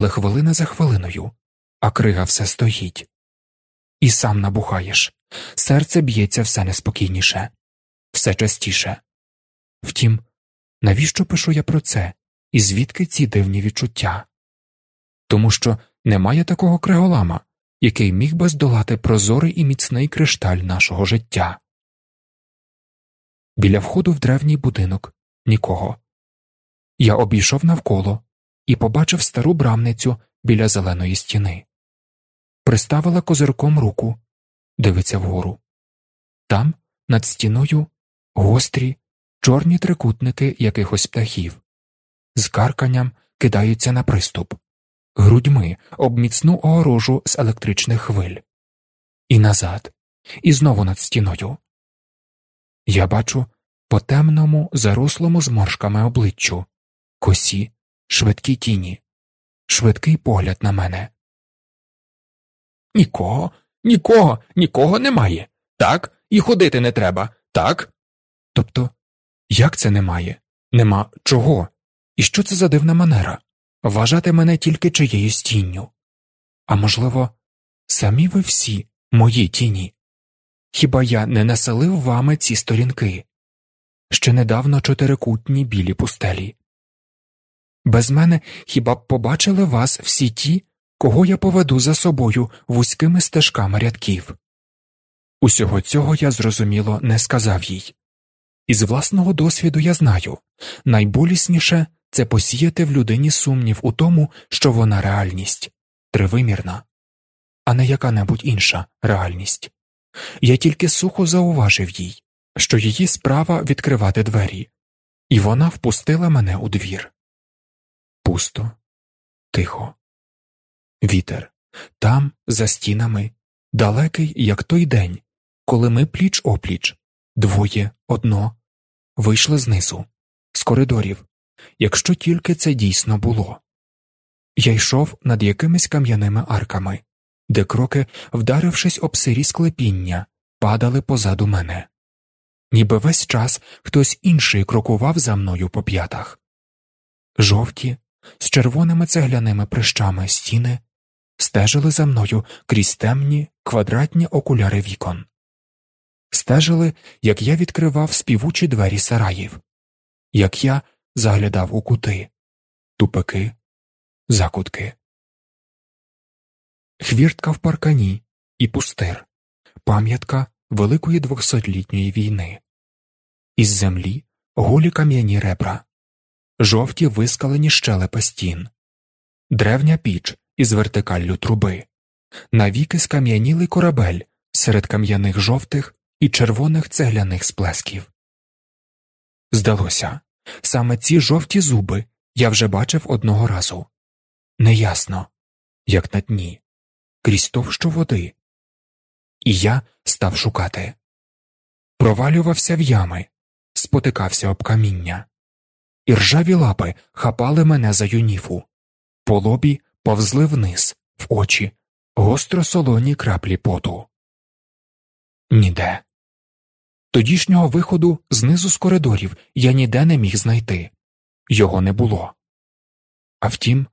але хвилина за хвилиною, а крига все стоїть. І сам набухаєш, серце б'ється все неспокійніше, все частіше. Втім, навіщо пишу я про це, і звідки ці дивні відчуття? Тому що немає такого криголама, який міг би здолати прозорий і міцний кришталь нашого життя. Біля входу в древній будинок нікого. Я обійшов навколо і побачив стару брамницю біля зеленої стіни. Приставила козирком руку, дивиться вгору. Там, над стіною, гострі, чорні трикутники якихось птахів, з карканням кидаються на приступ, грудьми об міцну огорожу з електричних хвиль, і назад, і знову над стіною. Я бачу по темному, зарослому зморшками обличчю, косі, швидкі тіні, швидкий погляд на мене. Нікого, нікого, нікого немає. Так, і ходити не треба, так? Тобто, як це немає? Нема чого? І що це за дивна манера? Вважати мене тільки чиєюсь тінню. А можливо, самі ви всі мої тіні. Хіба я не населив вами ці сторінки? Ще недавно чотирикутні білі пустелі. Без мене хіба б побачили вас всі ті, кого я поведу за собою вузькими стежками рядків? Усього цього я зрозуміло не сказав їй. Із власного досвіду я знаю найболісніше це посіяти в людині сумнів у тому, що вона реальність тривимірна, а не яка небудь інша реальність. Я тільки сухо зауважив їй, що її справа відкривати двері, і вона впустила мене у двір. Пусто, тихо. Вітер там, за стінами, далекий, як той день, коли ми пліч опліч, двоє одно, вийшли знизу, з коридорів, якщо тільки це дійсно було. Я йшов над якимись кам'яними арками, де кроки, вдарившись об сирі склепіння, падали позаду мене, ніби весь час хтось інший крокував за мною по п'ятах. Жовті, з червоними цегляними прищами стіни стежили за мною крізь темні квадратні окуляри вікон, стежили, як я відкривав співучі двері сараїв, як я заглядав у кути, тупики, закутки. Хвіртка в паркані і пустир, пам'ятка Великої двохсотлітньої війни, із землі голі кам'яні ребра, жовті вискалені щелепи стін, древня піч із вертикаллю труби, навіки скам'янілий корабель серед кам'яних жовтих і червоних цегляних сплесків. Здалося, саме ці жовті зуби я вже бачив одного разу неясно, як на дні, крізь товщу води. І я став шукати. Провалювався в ями, спотикався об каміння, і ржаві лапи хапали мене за юніфу, по лобі повзли вниз, в очі, гостро солоні краплі поту. Ніде. Тодішнього виходу знизу з коридорів я ніде не міг знайти його не було. А втім,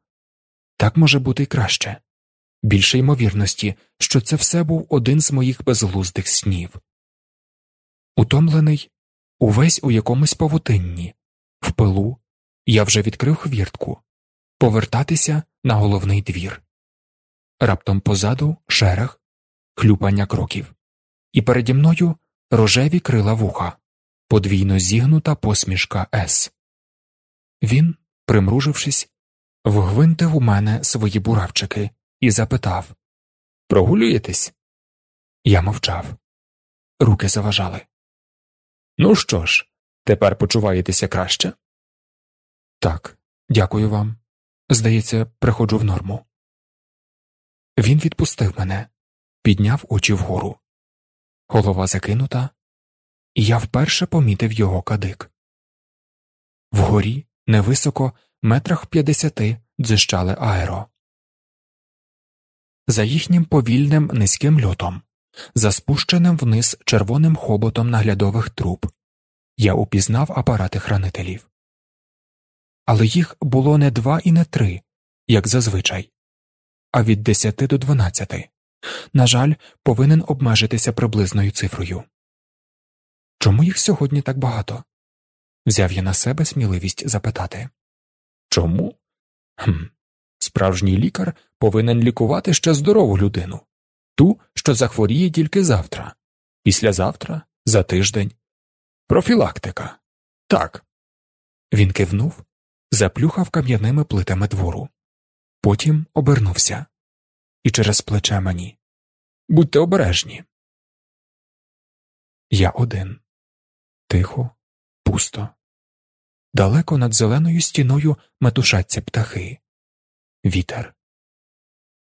так може бути й краще більше ймовірності, що це все був один з моїх безглуздих снів. Утомлений, увесь у якомусь павутинні, в пилу, я вже відкрив хвіртку повертатися на головний двір. Раптом позаду шерех, хлюпання кроків, і переді мною рожеві крила вуха, подвійно зігнута посмішка С. Він, примружившись, вгвинтив у мене свої буравчики і запитав Прогулюєтесь? Я мовчав. Руки заважали. Ну що ж, тепер почуваєтеся краще? Так, дякую вам. Здається, приходжу в норму. Він відпустив мене, підняв очі вгору. Голова закинута, і я вперше помітив його кадик. Вгорі, невисоко, метрах п'ятдесяти дзищали аеро. За їхнім повільним низьким льотом, за спущеним вниз червоним хоботом наглядових труб, я упізнав апарати хранителів. Але їх було не два і не три, як зазвичай, а від 10 до 12. На жаль, повинен обмежитися приблизною цифрою. Чому їх сьогодні так багато? Взяв я на себе сміливість запитати. Чому? Хм. Справжній лікар повинен лікувати ще здорову людину, ту, що захворіє тільки завтра, післязавтра, за тиждень. Профілактика. Так. Він кивнув, заплюхав кам'яними плитами двору. Потім обернувся і через плече мені. Будьте обережні. Я один. Тихо, пусто. Далеко над зеленою стіною метушаться птахи. Вітер.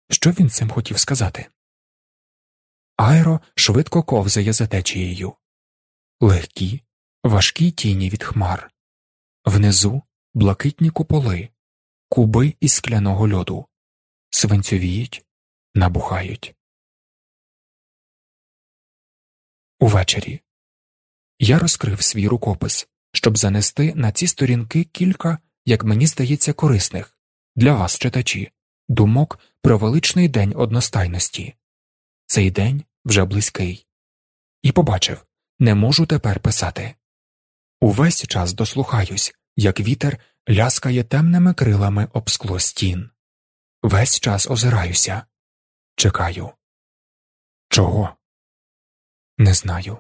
Що він цим хотів сказати? Аеро швидко ковзає за течією. Легкі, важкі тіні від хмар. Внизу блакитні куполи, куби із скляного льоду. Свинцьовіють, набухають. Увечері я розкрив свій рукопис, щоб занести на ці сторінки кілька, як мені здається, корисних для вас, читачі, думок про величний день одностайності. Цей день вже близький. І побачив не можу тепер писати. Увесь час дослухаюсь, як вітер ляскає темними крилами об скло стін. Весь час озираюся, чекаю. Чого? Не знаю.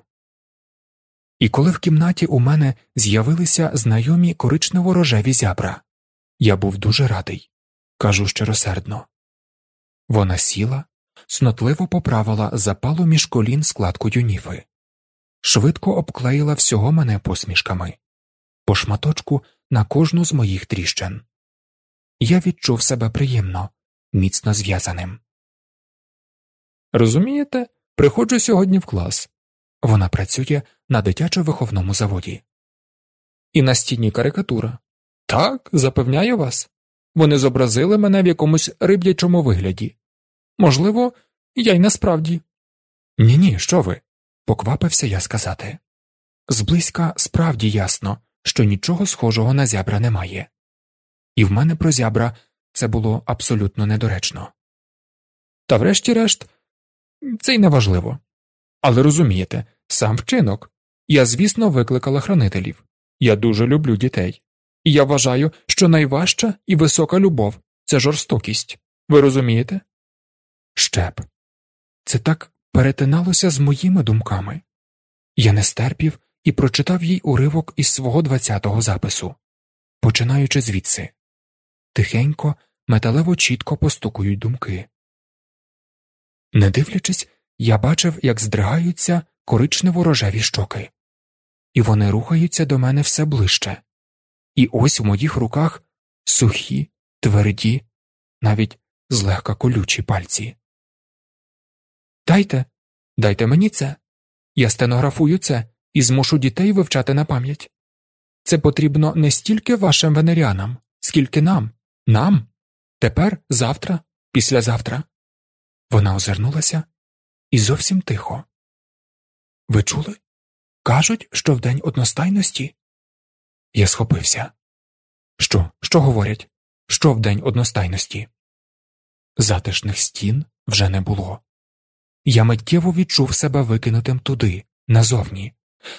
І коли в кімнаті у мене з'явилися знайомі коричнево рожеві зябра, я був дуже радий, кажу щиросердно. Вона сіла, цнотливо поправила запалу між колін складкою ніфи, швидко обклеїла всього мене посмішками, по шматочку на кожну з моїх тріщин. Я відчув себе приємно, міцно зв'язаним. Розумієте, приходжу сьогодні в клас. Вона працює на дитячо-виховному заводі. І на стіні карикатура. Так, запевняю вас. Вони зобразили мене в якомусь риб'ячому вигляді. Можливо, я й насправді. Ні, ні, що ви? Поквапився я сказати. Зблизька справді ясно, що нічого схожого на зябра немає, і в мене про зябра це було абсолютно недоречно. Та врешті-решт, це й неважливо. Але розумієте, сам вчинок. Я, звісно, викликала хранителів. Я дуже люблю дітей. І я вважаю, що найважча і висока любов це жорстокість. Ви розумієте? Щеп. Це так перетиналося з моїми думками. Я не стерпів і прочитав їй уривок із свого двадцятого запису, починаючи звідси тихенько, металево чітко постукують думки. Не дивлячись, я бачив, як здригаються коричнево рожеві щоки, і вони рухаються до мене все ближче. І ось в моїх руках сухі, тверді, навіть злегка колючі пальці. Дайте, дайте мені це. Я стенографую це і змушу дітей вивчати на пам'ять. Це потрібно не стільки вашим венеріанам, скільки нам, нам, тепер, завтра, післязавтра. Вона озирнулася і зовсім тихо. Ви чули? Кажуть, що в день одностайності. Я схопився. Що, що говорять? Що в день одностайності? Затишних стін вже не було. Я миттєво відчув себе викинутим туди, назовні,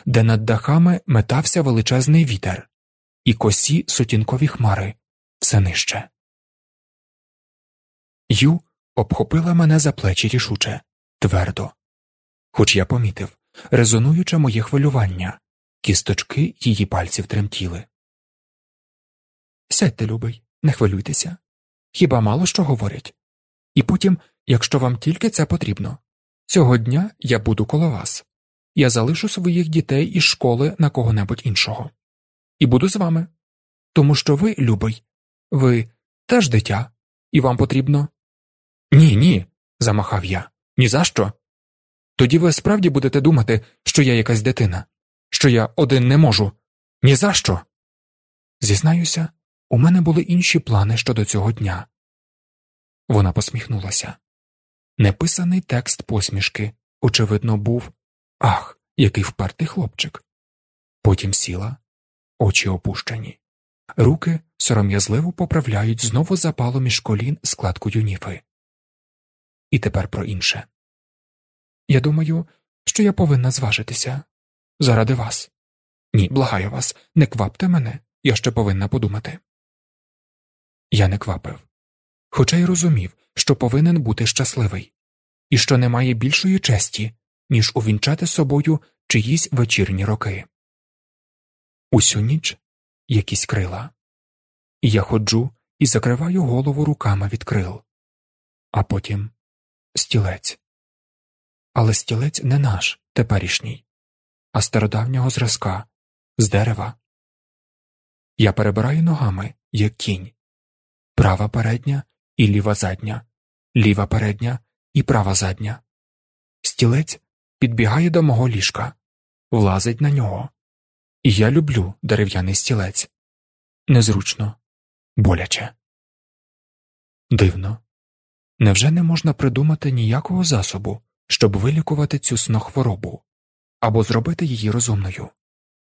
де над дахами метався величезний вітер, і косі сутінкові хмари все нижче. Ю обхопила мене за плечі рішуче, твердо. Хоч я помітив, резонуюче моє хвилювання, кісточки її пальців тремтіли. Сядьте, любий, не хвилюйтеся. Хіба мало що говорять? І потім, якщо вам тільки це потрібно, цього дня я буду коло вас. Я залишу своїх дітей із школи на кого-небудь іншого. І буду з вами. Тому що ви, любий, ви теж дитя, і вам потрібно. Ні, ні, замахав я. Ні за що. Тоді ви справді будете думати, що я якась дитина, що я один не можу. Ні за що. Зізнаюся, у мене були інші плани щодо цього дня. Вона посміхнулася. Неписаний текст посмішки, очевидно, був Ах, який впертий хлопчик. Потім сіла, очі опущені, руки сором'язливо поправляють знову запало між колін складкою ніфи. І тепер про інше. Я думаю, що я повинна зважитися заради вас. Ні, благаю вас, не квапте мене, я ще повинна подумати. Я не квапив, хоча й розумів, що повинен бути щасливий, і що немає більшої честі, ніж увінчати собою чиїсь вечірні роки. Усю ніч якісь крила, я ходжу і закриваю голову руками від крил, а потім стілець. Але стілець не наш теперішній, а стародавнього зразка з дерева. Я перебираю ногами, як кінь, права передня і ліва задня, ліва передня і права задня. Стілець підбігає до мого ліжка, влазить на нього. І я люблю дерев'яний стілець. Незручно, боляче. Дивно. Невже не можна придумати ніякого засобу, щоб вилікувати цю снохворобу або зробити її розумною?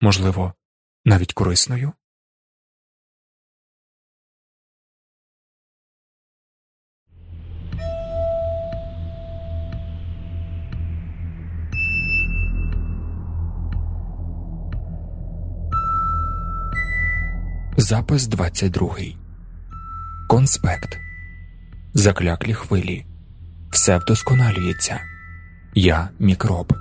Можливо, навіть корисною? Запис 22. Конспект. Закляклі хвилі. Все вдосконалюється. Я мікроб.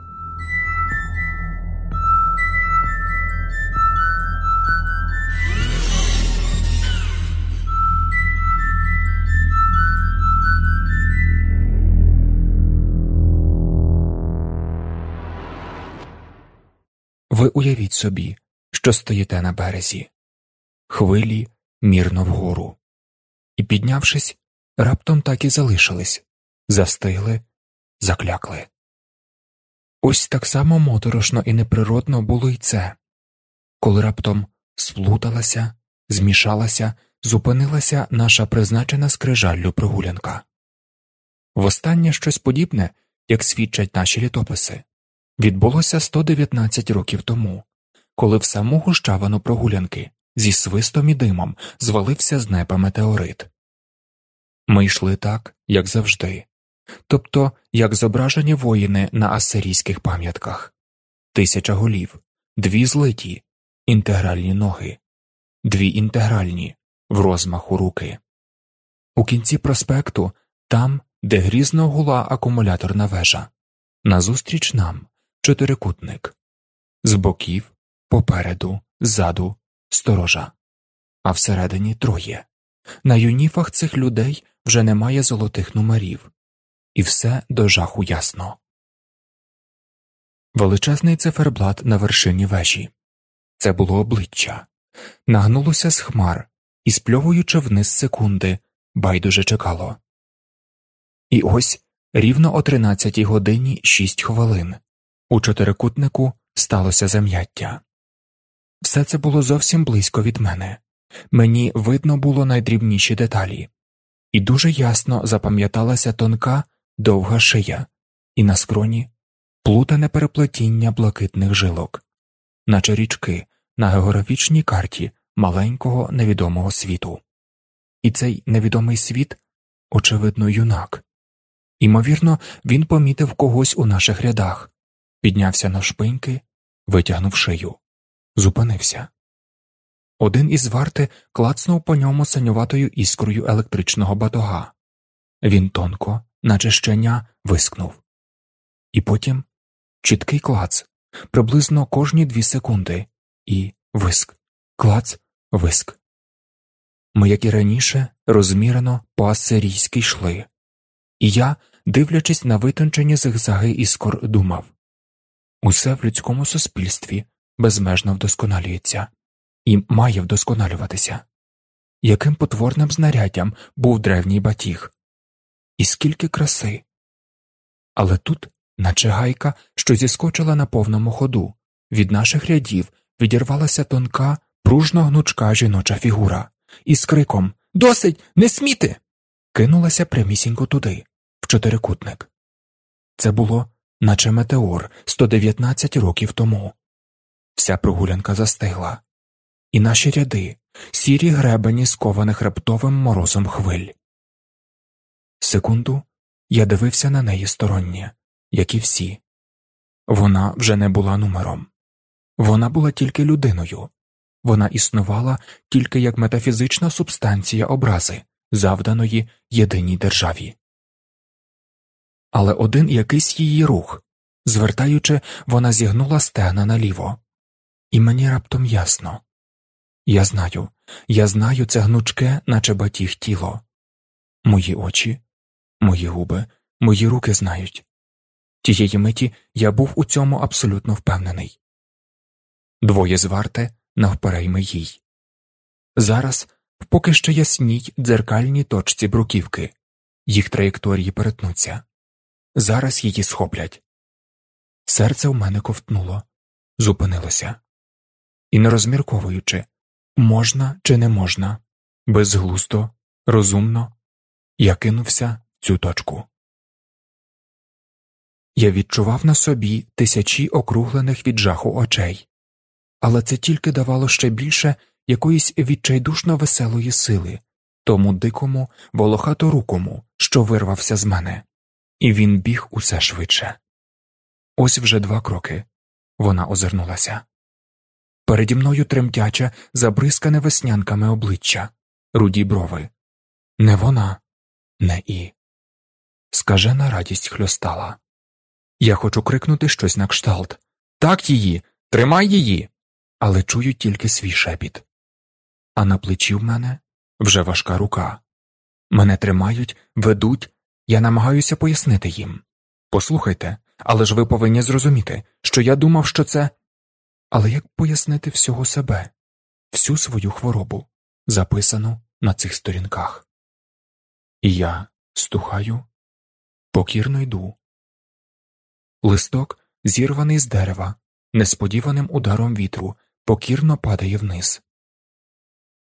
Ви уявіть собі, що стоїте на березі хвилі мірно вгору, і, піднявшись, раптом так і залишились, застигли, заклякли. Ось так само моторошно і неприродно було й це, коли раптом сплуталася, змішалася, зупинилася наша призначена скрижаллю прогулянка. Востаннє щось подібне, як свідчать наші літописи, відбулося 119 років тому, коли в саму гущавину прогулянки зі свистом і димом звалився з неба метеорит. Ми йшли так, як завжди, тобто як зображені воїни на асирійських пам'ятках тисяча голів, дві злиті, інтегральні ноги, дві інтегральні в розмаху руки. У кінці проспекту, там, де грізно гула акумуляторна вежа, назустріч нам чотирикутник, з боків, попереду, ззаду, сторожа, а всередині троє. На юніфах цих людей вже немає золотих номерів, і все до жаху ясно. Величезний циферблат на вершині вежі це було обличчя, нагнулося з хмар і, спльовуючи вниз секунди, байдуже чекало. І ось рівно о тринадцятій годині шість хвилин у чотирикутнику сталося зам'яття. Все це було зовсім близько від мене, мені видно було найдрібніші деталі, і дуже ясно запам'яталася тонка, довга шия, і на скроні плутане переплетіння блакитних жилок, наче річки на географічній карті маленького невідомого світу. І цей невідомий світ, очевидно, юнак. Імовірно, він помітив когось у наших рядах, піднявся на шпиньки, витягнув шию зупинився. Один із варти клацнув по ньому санюватою іскрою електричного батога. Він тонко, наче щеня, вискнув. І потім чіткий клац, приблизно кожні дві секунди, і виск, клац, виск. Ми, як і раніше, розмірено по асирійськи йшли, і я, дивлячись на витончені зигзаги іскор, думав усе в людському суспільстві безмежно вдосконалюється і має вдосконалюватися. Яким потворним знаряддям був древній батіг, і скільки краси. Але тут, наче гайка, що зіскочила на повному ходу, від наших рядів відірвалася тонка, пружно гнучка жіноча фігура, і з криком Досить, не сміти. кинулася прямісінько туди, в чотирикутник. Це було, наче метеор 119 років тому. Вся прогулянка застигла, і наші ряди, сірі гребені, скованих раптовим морозом хвиль. Секунду я дивився на неї стороннє, як і всі. Вона вже не була номером, вона була тільки людиною, вона існувала тільки як метафізична субстанція образи, завданої єдиній державі. Але один якийсь її рух, звертаючи, вона зігнула стегна наліво, і мені раптом ясно я знаю, я знаю це гнучке, наче батіг тіло. Мої очі, мої губи, мої руки знають. Тієї миті я був у цьому абсолютно впевнений. Двоє зварте навперейми їй. Зараз поки що ясній дзеркальній точці бруківки, їх траєкторії перетнуться. Зараз її схоплять. Серце в мене ковтнуло, зупинилося. І не розмірковуючи, можна чи не можна, безглусто, розумно, я кинувся в цю точку. Я відчував на собі тисячі округлених від жаху очей, але це тільки давало ще більше якоїсь відчайдушно веселої сили, тому дикому, волохаторукому, що вирвався з мене, і він біг усе швидше. Ось вже два кроки. Вона озирнулася. Переді мною тремтяче, забризкане веснянками обличчя, руді брови. Не вона, не і. Скажена радість хльостала. Я хочу крикнути щось на кшталт. Так її, тримай її. Але чую тільки свій шепіт. А на плечі в мене вже важка рука. Мене тримають, ведуть, я намагаюся пояснити їм. Послухайте, але ж ви повинні зрозуміти, що я думав, що це. Але як пояснити всього себе, всю свою хворобу, записану на цих сторінках? І я стухаю, покірно йду. Листок, зірваний з дерева, несподіваним ударом вітру, покірно падає вниз.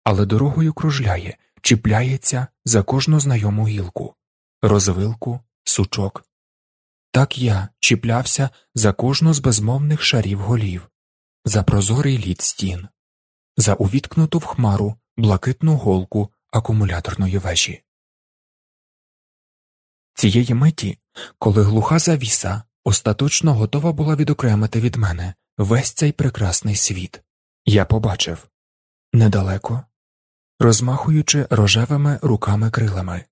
Але дорогою кружляє, чіпляється за кожну знайому гілку, розвилку, сучок. Так я чіплявся за кожну з безмовних шарів голів, за прозорий лід стін, за увіткнуту в хмару блакитну голку акумуляторної вежі. Цієї миті, коли глуха завіса остаточно готова була відокремити від мене весь цей прекрасний світ, я побачив недалеко, розмахуючи рожевими руками крилами,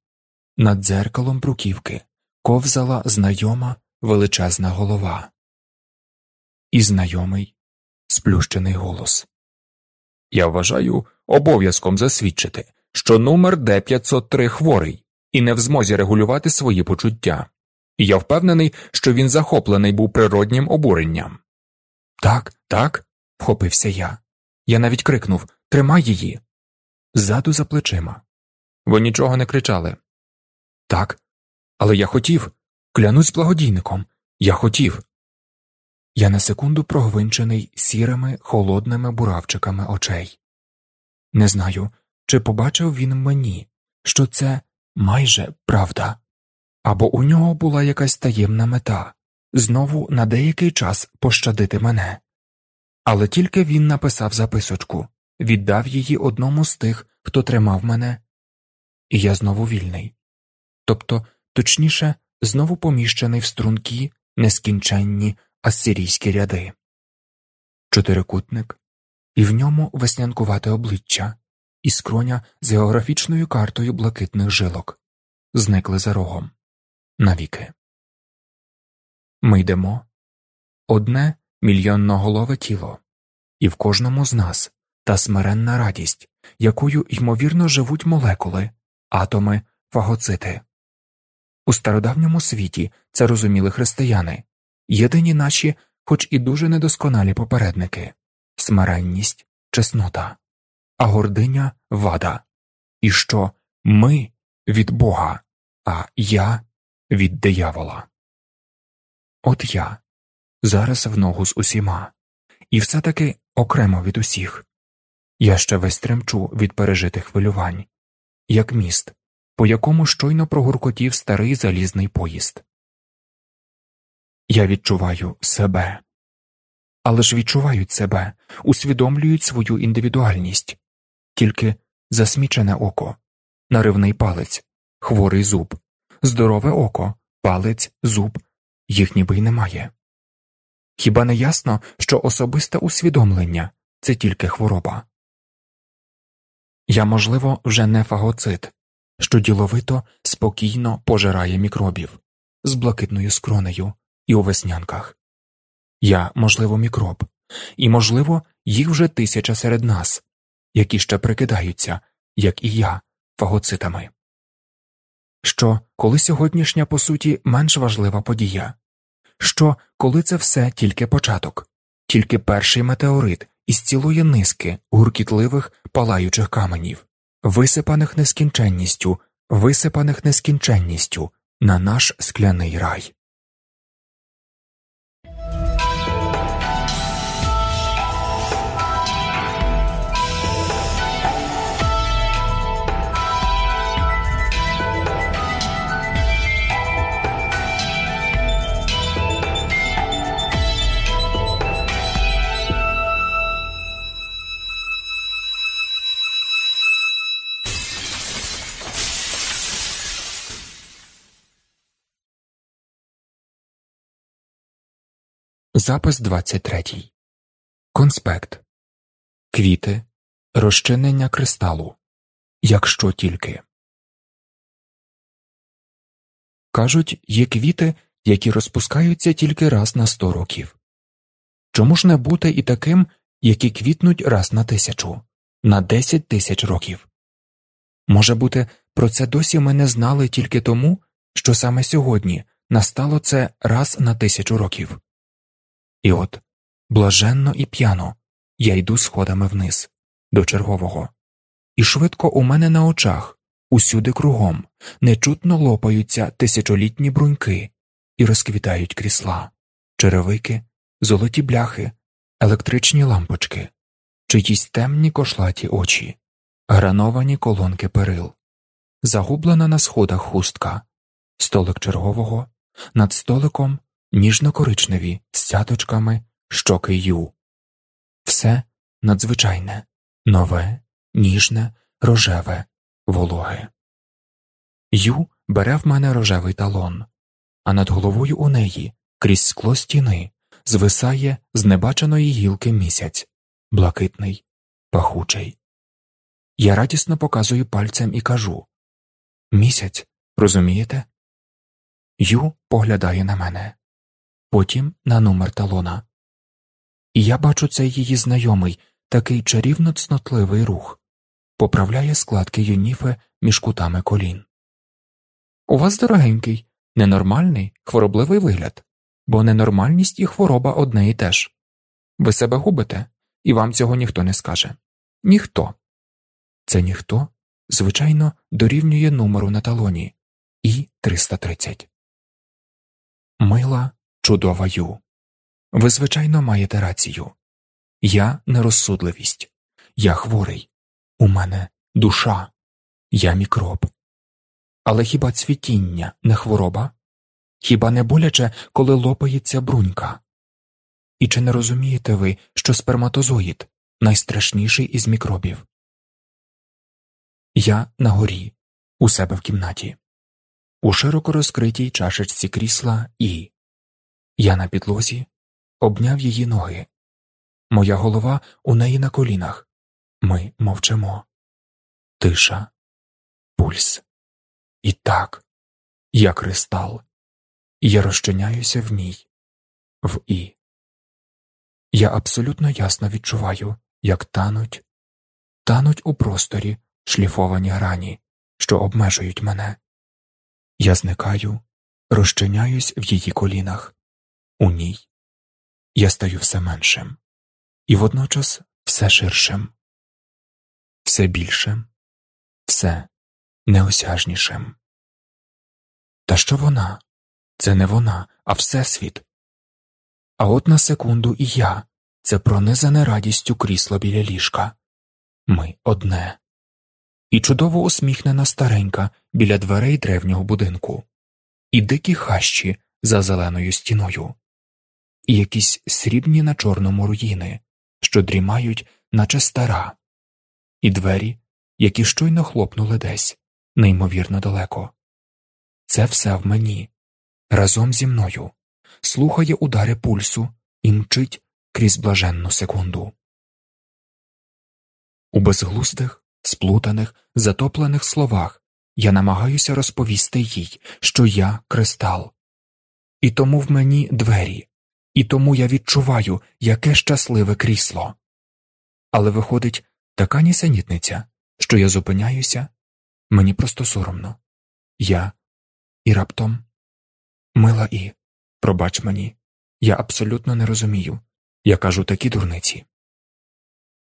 над дзеркалом бруківки ковзала знайома величезна голова, і знайомий сплющений голос. Я вважаю обов'язком засвідчити, що номер Д 503 хворий і не в змозі регулювати свої почуття, і я впевнений, що він захоплений був природнім обуренням. Так, так, вхопився я. Я навіть крикнув Тримай її. Ззаду за плечима. Ви нічого не кричали. Так, але я хотів. Клянусь благодійником. Я хотів. Я на секунду прогвинчений сірими холодними буравчиками очей. Не знаю, чи побачив він мені, що це майже правда, або у нього була якась таємна мета знову на деякий час пощадити мене. Але тільки він написав записочку, віддав її одному з тих, хто тримав мене, і я знову вільний. Тобто, точніше, знову поміщений в струнки, нескінченні асирійські ряди, чотирикутник, і в ньому веснянкувате обличчя, і скроня з географічною картою блакитних жилок, зникли за рогом. Навіки. Ми йдемо. Одне мільйонноголове тіло, і в кожному з нас та смиренна радість, якою ймовірно живуть молекули, атоми, фагоцити. У стародавньому світі це розуміли християни, єдині наші, хоч і дуже недосконалі попередники смиренність, чеснота, а гординя вада, і що ми від Бога, а я від диявола. От я зараз в ногу з усіма, і все таки окремо від усіх. Я ще весь тремчу від пережитих хвилювань, як міст, по якому щойно прогуркотів старий залізний поїзд. Я відчуваю себе, але ж відчувають себе, усвідомлюють свою індивідуальність. тільки засмічене око, наривний палець, хворий зуб, здорове око, палець, зуб, їх ніби й немає. Хіба не ясно, що особисте усвідомлення це тільки хвороба? Я, можливо, вже не фагоцит, що діловито, спокійно пожирає мікробів з блакитною скронею і у веснянках. Я, можливо, мікроб, і, можливо, їх вже тисяча серед нас, які ще прикидаються, як і я, фагоцитами. Що, коли сьогоднішня, по суті, менш важлива подія, що, коли це все тільки початок, тільки перший метеорит із цілої низки гуркітливих палаючих каменів, висипаних нескінченністю, висипаних нескінченністю на наш скляний рай. Запис 23. Конспект Квіти. Розчинення кристалу. Якщо тільки. Кажуть, є квіти, які розпускаються тільки раз на сто років. Чому ж не бути і таким, які квітнуть раз на тисячу, на десять тисяч років? Може бути, про це досі ми не знали тільки тому, що саме сьогодні настало це раз на тисячу років. І от, блаженно і п'яно, я йду сходами вниз, до чергового, і швидко у мене на очах, усюди кругом, нечутно лопаються тисячолітні бруньки і розквітають крісла, черевики, золоті бляхи, електричні лампочки, чиїсь темні кошлаті очі, грановані колонки перил, загублена на сходах хустка, столик чергового, над столиком ніжно-коричневі з цяточками щоки ю. Все надзвичайне, нове, ніжне, рожеве, вологе. Ю бере в мене рожевий талон, а над головою у неї крізь скло стіни звисає з небаченої гілки місяць, блакитний, пахучий. Я радісно показую пальцем і кажу Місяць, розумієте? Ю поглядає на мене потім на номер талона. І я бачу цей її знайомий, такий чарівно цнотливий рух, поправляє складки юніфи між кутами колін. У вас дорогенький, ненормальний, хворобливий вигляд, бо ненормальність і хвороба одне і те ж. Ви себе губите, і вам цього ніхто не скаже. Ніхто. Це ніхто, звичайно, дорівнює номеру на талоні і 330. Мила чудова ю. Ви, звичайно, маєте рацію. Я нерозсудливість, я хворий, у мене душа, я мікроб. Але хіба цвітіння не хвороба? Хіба не боляче, коли лопається брунька? І чи не розумієте ви, що сперматозоїд найстрашніший із мікробів? Я на горі, у себе в кімнаті, у широко розкритій чашечці крісла і я на підлозі обняв її ноги. Моя голова у неї на колінах. Ми мовчимо. Тиша, пульс. І так, я кристал. Я розчиняюся в ній, в і. Я абсолютно ясно відчуваю, як тануть, тануть у просторі шліфовані грані, що обмежують мене. Я зникаю, розчиняюсь в її колінах у ній я стаю все меншим і водночас все ширшим, все більшим, все неосяжнішим. Та що вона? Це не вона, а Всесвіт. А от на секунду і я це пронизане радістю крісло біля ліжка. Ми одне. І чудово усміхнена старенька біля дверей древнього будинку, і дикі хащі за зеленою стіною і якісь срібні на чорному руїни, що дрімають, наче стара, і двері, які щойно хлопнули десь, неймовірно далеко. Це все в мені, разом зі мною, слухає удари пульсу і мчить крізь блаженну секунду. У безглуздих, сплутаних, затоплених словах я намагаюся розповісти їй, що я кристал, і тому в мені двері, і тому я відчуваю, яке щасливе крісло. Але виходить така нісенітниця, що я зупиняюся, мені просто соромно. Я і раптом мила і, пробач мені, я абсолютно не розумію. Я кажу такі дурниці.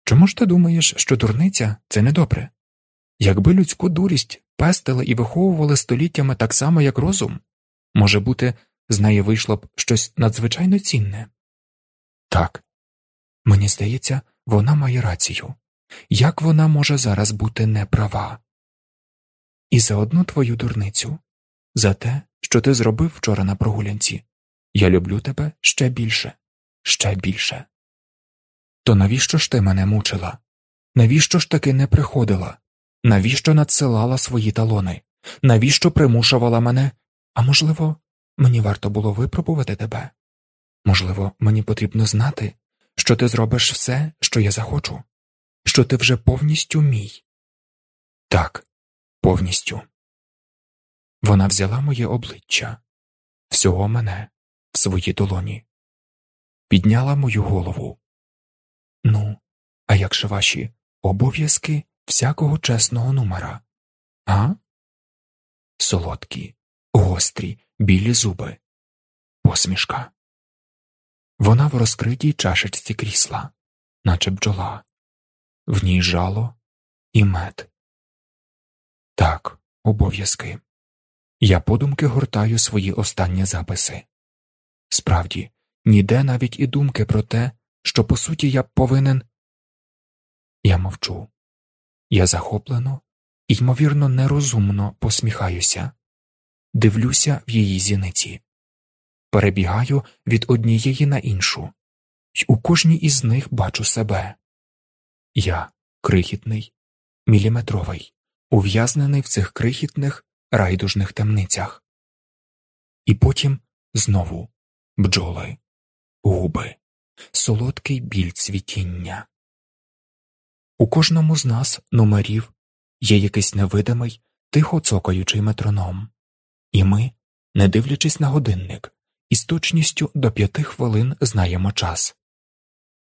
Чому ж ти думаєш, що дурниця це недобре? Якби людську дурість пестили і виховували століттями так само, як розум, може бути, з неї вийшло б щось надзвичайно цінне? Так, мені здається, вона має рацію. Як вона може зараз бути неправа? І за одну твою дурницю, за те, що ти зробив вчора на прогулянці, я люблю тебе ще більше, ще більше. То навіщо ж ти мене мучила? Навіщо ж таки не приходила? Навіщо надсилала свої талони? Навіщо примушувала мене? А можливо, мені варто було випробувати тебе? Можливо, мені потрібно знати, що ти зробиш все, що я захочу, що ти вже повністю мій. Так, повністю. Вона взяла моє обличчя, всього мене в свої долоні, підняла мою голову. Ну, а як же ваші обов'язки всякого чесного номера? А? Солодкі, гострі, білі зуби, посмішка. Вона в розкритій чашечці крісла, наче бджола, в ній жало і мед. Так, обов'язки. Я подумки гортаю свої останні записи. Справді, ніде навіть і думки про те, що по суті я повинен. Я мовчу. Я захоплено і, ймовірно, нерозумно посміхаюся, дивлюся в її зіниці, перебігаю від однієї на іншу, й у кожній із них бачу себе. Я крихітний, міліметровий, ув'язнений в цих крихітних райдужних темницях. І потім знову бджоли, губи, солодкий біль цвітіння. У кожному з нас номерів є якийсь невидимий, тихо цокаючий метроном, і ми, не дивлячись на годинник, із точністю до п'яти хвилин знаємо час.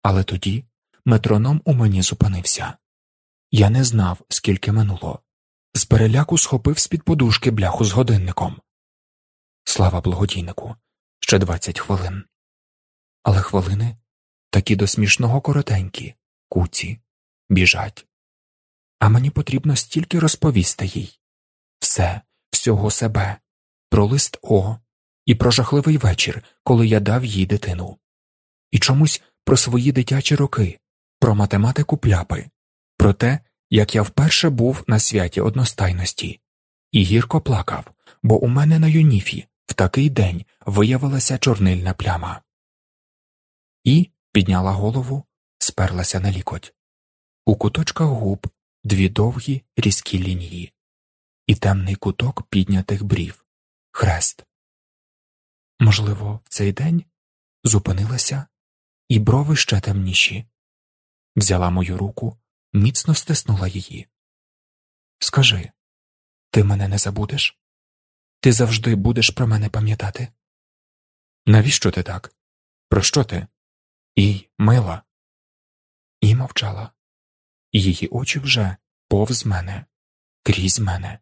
Але тоді метроном у мені зупинився. Я не знав, скільки минуло. З переляку схопив з під подушки бляху з годинником. Слава благодійнику, ще двадцять хвилин. Але хвилини такі до смішного коротенькі, куці, біжать. А мені потрібно стільки розповісти їй все, всього себе, про лист О і про жахливий вечір, коли я дав їй дитину, і чомусь про свої дитячі роки, про математику пляпи, про те, як я вперше був на святі одностайності, і гірко плакав, бо у мене на юніфі в такий день виявилася чорнильна пляма. І підняла голову, сперлася на лікоть. У куточках губ дві довгі різкі лінії, і темний куток піднятих брів, хрест. Можливо, в цей день зупинилася, і брови ще темніші, взяла мою руку, міцно стиснула її. Скажи, ти мене не забудеш? Ти завжди будеш про мене пам'ятати? Навіщо ти так? Про що ти? І мила. І мовчала. Її очі вже повз мене, крізь мене,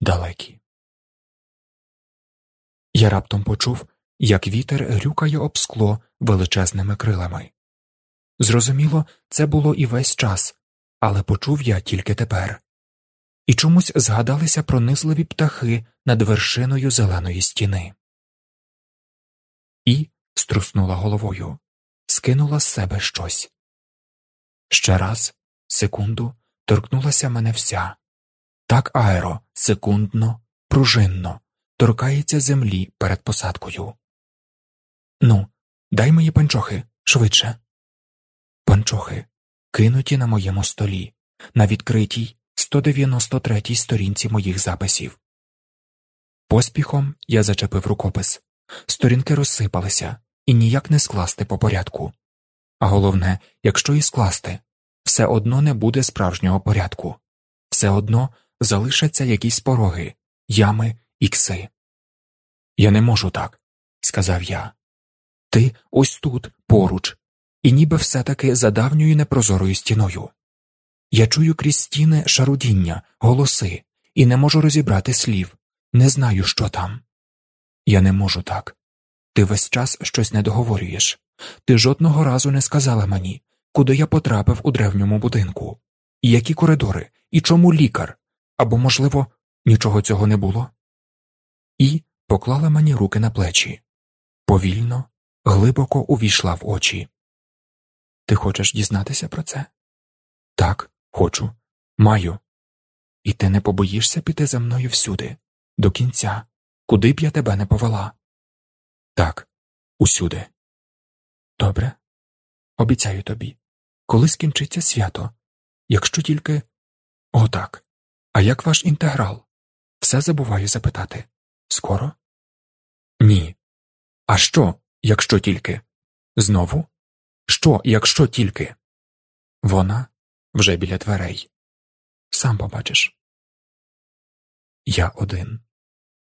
далекі. Я раптом почув, як вітер грюкає об скло величезними крилами. Зрозуміло, це було і весь час, але почув я тільки тепер. І чомусь згадалися пронизливі птахи над вершиною зеленої стіни. І струснула головою, скинула з себе щось. Ще раз, секунду, торкнулася мене вся. Так аеро, секундно, пружинно, торкається землі перед посадкою. Ну, дай мої панчохи швидше. Панчохи, кинуті на моєму столі, на відкритій 193 сторінці моїх записів. Поспіхом я зачепив рукопис. Сторінки розсипалися і ніяк не скласти по порядку. А головне, якщо і скласти, все одно не буде справжнього порядку, все одно залишаться якісь пороги, ями і кси. Я не можу так, сказав я. Ти ось тут, поруч, і ніби все таки за давньою непрозорою стіною. Я чую крізь стіни шарудіння, голоси, і не можу розібрати слів, не знаю, що там. Я не можу так. Ти весь час щось не договорюєш. Ти жодного разу не сказала мені, куди я потрапив у древньому будинку, які коридори, і чому лікар, або, можливо, нічого цього не було. І поклала мені руки на плечі. Повільно, глибоко увійшла в очі. Ти хочеш дізнатися про це? Так, хочу, маю. І ти не побоїшся піти за мною всюди, до кінця, куди б я тебе не повела? Так, усюди. Добре. Обіцяю тобі. Коли скінчиться свято, якщо тільки. О, так. А як ваш інтеграл? Все забуваю запитати. Скоро? Ні. А що, якщо тільки? Знову? Що, якщо тільки? Вона вже біля дверей. Сам побачиш. Я один.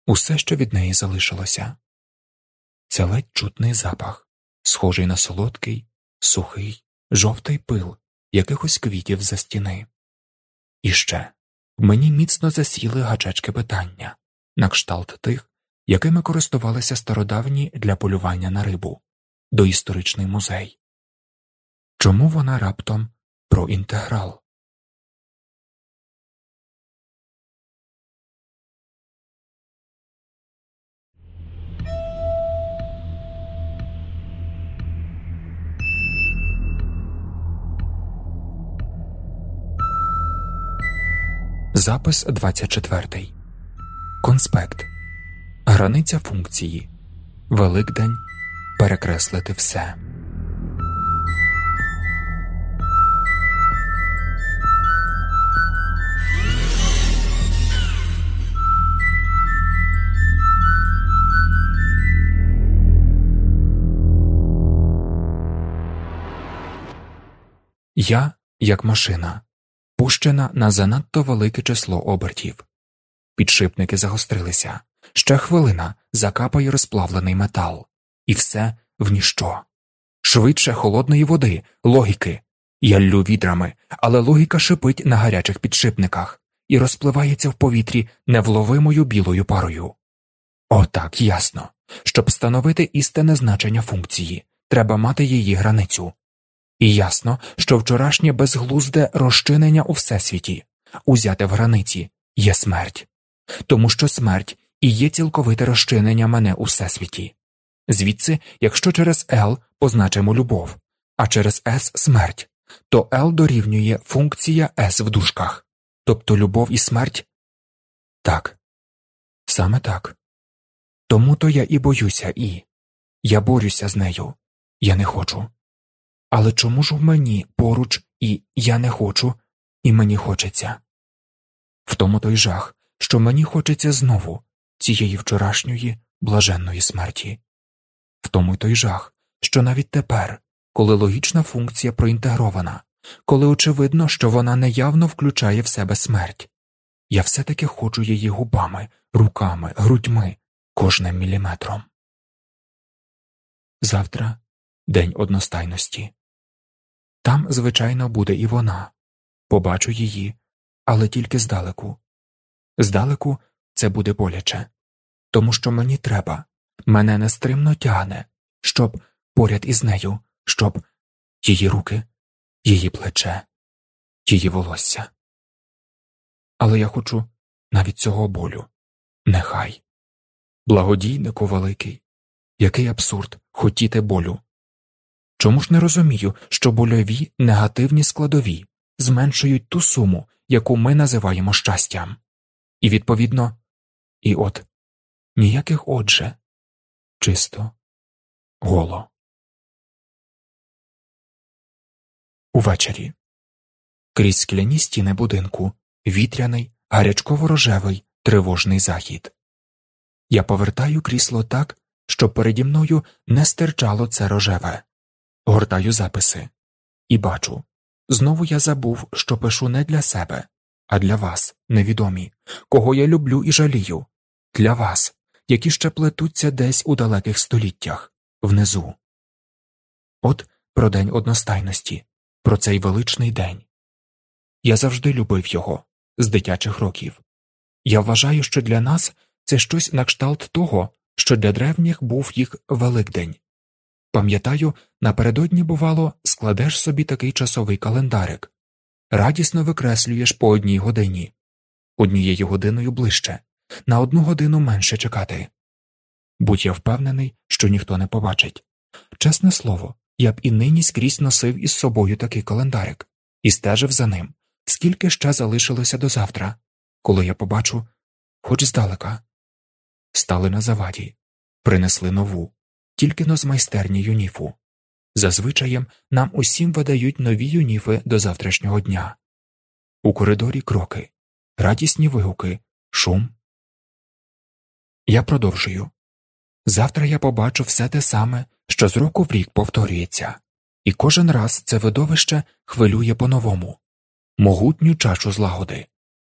Усе, що від неї залишилося. Це ледь чутний запах, схожий на солодкий, сухий, жовтий пил якихось квітів за стіни. І ще мені міцно засіли гачечки питання, на кшталт тих, якими користувалися стародавні для полювання на рибу, доісторичний музей. Чому вона раптом про інтеграл? Запис 24. Конспект. Границя функції. Великдень. Перекреслити все. Я як машина пущена на занадто велике число обертів. Підшипники загострилися. Ще хвилина закапає розплавлений метал, і все в ніщо. Швидше холодної води, логіки. Я ллю відрами, але логіка шипить на гарячих підшипниках і розпливається в повітрі невловимою білою парою. Отак ясно. Щоб встановити істинне значення функції, треба мати її границю. І ясно, що вчорашнє безглузде розчинення у всесвіті, узяте в границі, є смерть, тому що смерть і є цілковите розчинення мене у всесвіті. Звідси, якщо через Л позначимо любов, а через С смерть, то Л дорівнює функція С в дужках, тобто любов і смерть. Так, саме так. Тому то я і боюся і. Я борюся з нею. Я не хочу. Але чому ж в мені поруч і я не хочу, і мені хочеться? В тому той жах, що мені хочеться знову цієї вчорашньої блаженної смерті, в тому й той жах, що навіть тепер, коли логічна функція проінтегрована, коли очевидно, що вона неявно включає в себе смерть, я все таки хочу її губами, руками, грудьми, кожним міліметром. Завтра день одностайності. Там, звичайно, буде і вона. Побачу її, але тільки здалеку. Здалеку це буде боляче, тому що мені треба, мене нестримно тягне, щоб поряд із нею, щоб її руки, її плече, її волосся. Але я хочу навіть цього болю. Нехай. Благодійнику великий, який абсурд хотіти болю. Чому ж не розумію, що больові негативні складові зменшують ту суму, яку ми називаємо щастям? І відповідно, і от ніяких отже, чисто голо. Увечері. Крізь скляні стіни будинку, вітряний, гарячково рожевий, тривожний захід. Я повертаю крісло так, щоб переді мною не стирчало це рожеве, гортаю записи. І бачу. Знову я забув, що пишу не для себе, а для вас, невідомі, кого я люблю і жалію, для вас, які ще плетуться десь у далеких століттях, внизу. От про день одностайності, про цей величний день. Я завжди любив його з дитячих років. Я вважаю, що для нас це щось на кшталт того, що для древніх був їх Великдень. Пам'ятаю, напередодні, бувало, складеш собі такий часовий календарик, радісно викреслюєш по одній годині, однією годиною ближче, на одну годину менше чекати. Будь я впевнений, що ніхто не побачить. Чесне слово, я б і нині скрізь носив із собою такий календарик і стежив за ним, скільки ще залишилося до завтра, коли я побачу, хоч здалека. Стали на заваді, принесли нову, тільки но з майстерні юніфу. Зазвичаєм нам усім видають нові юніфи до завтрашнього дня. У коридорі кроки, радісні вигуки, шум. Я продовжую. Завтра я побачу все те саме, що з року в рік повторюється, і кожен раз це видовище хвилює по-новому могутню чашу злагоди,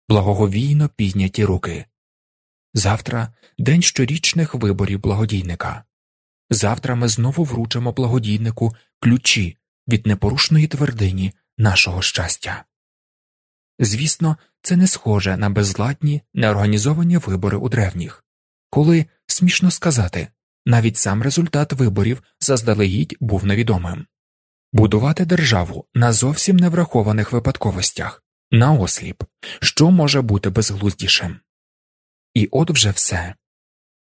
благоговійно підняті руки. Завтра день щорічних виборів благодійника. Завтра ми знову вручимо благодійнику ключі від непорушної твердині нашого щастя. Звісно, це не схоже на безладні, неорганізовані вибори у древніх, коли, смішно сказати, навіть сам результат виборів заздалегідь був невідомим будувати державу на зовсім неврахованих випадковостях, на осліп, що може бути безглуздішим. І от вже все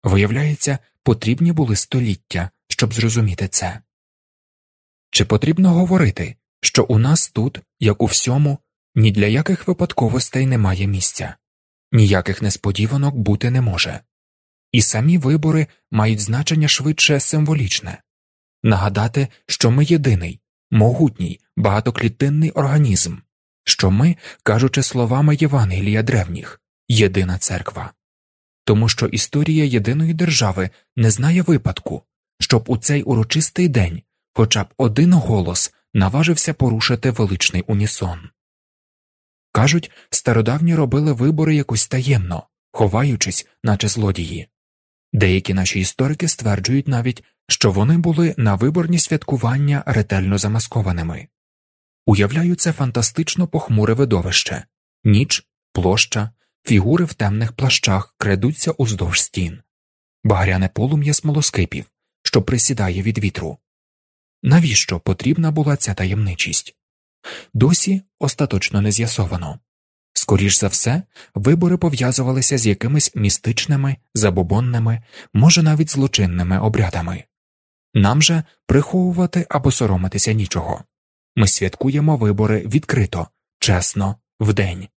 виявляється, потрібні були століття, щоб зрозуміти це. Чи потрібно говорити, що у нас тут, як у всьому, ні для яких випадковостей немає місця, ніяких несподіванок бути не може, і самі вибори мають значення швидше символічне нагадати, що ми єдиний, могутній, багатоклітинний організм, що ми, кажучи словами Євангелія древніх, єдина церква, тому що історія єдиної держави не знає випадку, щоб у цей урочистий день хоча б один голос наважився порушити величний унісон. Кажуть, стародавні робили вибори якось таємно, ховаючись, наче злодії. Деякі наші історики стверджують навіть, що вони були на виборні святкування ретельно замаскованими. Уявляю це фантастично похмуре видовище ніч, площа, фігури в темних плащах крадуться уздовж стін, багряне полум'я смолоскипів, що присідає від вітру. Навіщо потрібна була ця таємничість? Досі остаточно не з'ясовано. Скоріш за все, вибори пов'язувалися з якимись містичними, забобонними, може навіть злочинними обрядами. Нам же приховувати або соромитися нічого. Ми святкуємо вибори відкрито, чесно, вдень.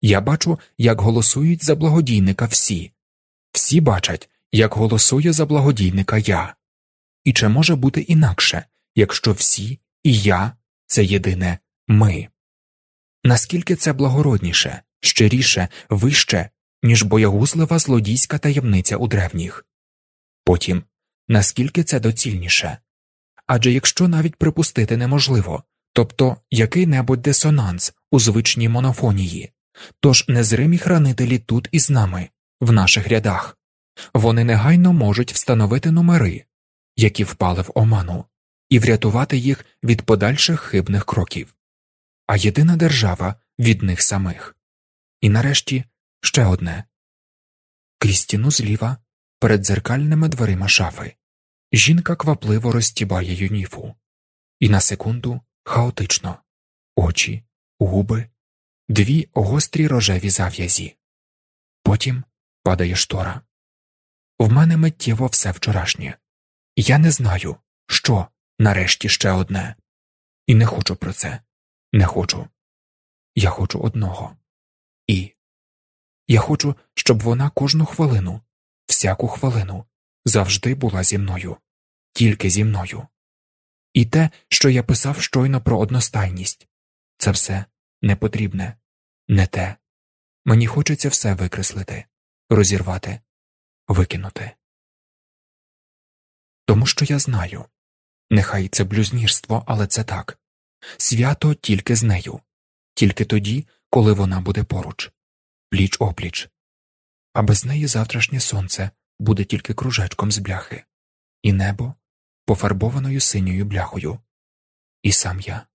Я бачу, як голосують за благодійника всі, всі бачать, як голосує за благодійника я. І чи може бути інакше, якщо всі і я це єдине ми? Наскільки це благородніше, щиріше, вище, ніж боягузлива злодійська таємниця у древніх? Потім наскільки це доцільніше? Адже якщо навіть припустити неможливо, тобто який небудь дисонанс у звичній монофонії, тож незримі хранителі тут із нами, в наших рядах, вони негайно можуть встановити номери, які впали в оману, і врятувати їх від подальших хибних кроків, а єдина держава від них самих. І нарешті ще одне крізь стіну зліва перед дзеркальними дверима шафи. Жінка квапливо розтібає юніфу, і на секунду хаотично очі, губи, дві гострі рожеві зав'язі. Потім падає штора. В мене миттєво все вчорашнє. Я не знаю, що нарешті ще одне, і не хочу про це, не хочу. Я хочу одного. І я хочу, щоб вона кожну хвилину, всяку хвилину завжди була зі мною, тільки зі мною. І те, що я писав щойно про одностайність це все непотрібне, не те. Мені хочеться все викреслити, розірвати, викинути. Тому що я знаю нехай це блюзнірство, але це так свято тільки з нею, тільки тоді, коли вона буде поруч, пліч опліч, а без неї завтрашнє сонце буде тільки кружечком з бляхи, і небо пофарбованою синьою бляхою, і сам я.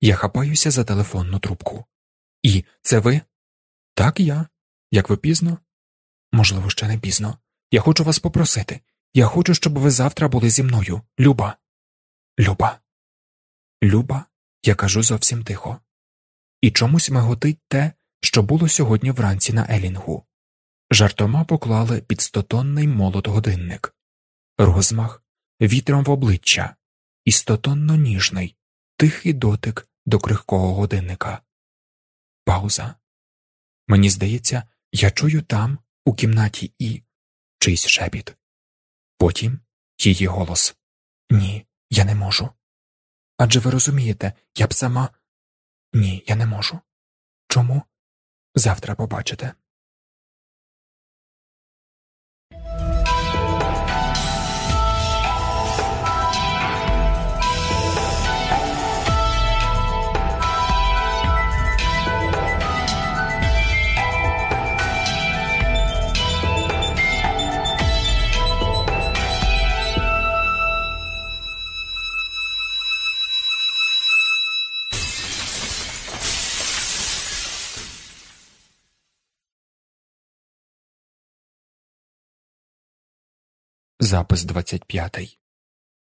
Я хапаюся за телефонну трубку. І це ви? Так, я. Як ви пізно? Можливо, ще не пізно. Я хочу вас попросити. Я хочу, щоб ви завтра були зі мною. Люба. Люба. Люба, я кажу зовсім тихо. І чомусь миготить те, що було сьогодні вранці на Елінгу. Жартома поклали під стотонний молот годинник, розмах вітром в обличчя, і стотонно ніжний, тихий дотик до крихкого годинника. Пауза. Мені здається, я чую там, у кімнаті і чийсь шепіт. Потім її голос Ні, я не можу. Адже ви розумієте, я б сама. Ні, я не можу. Чому? Завтра побачите. Запис 25.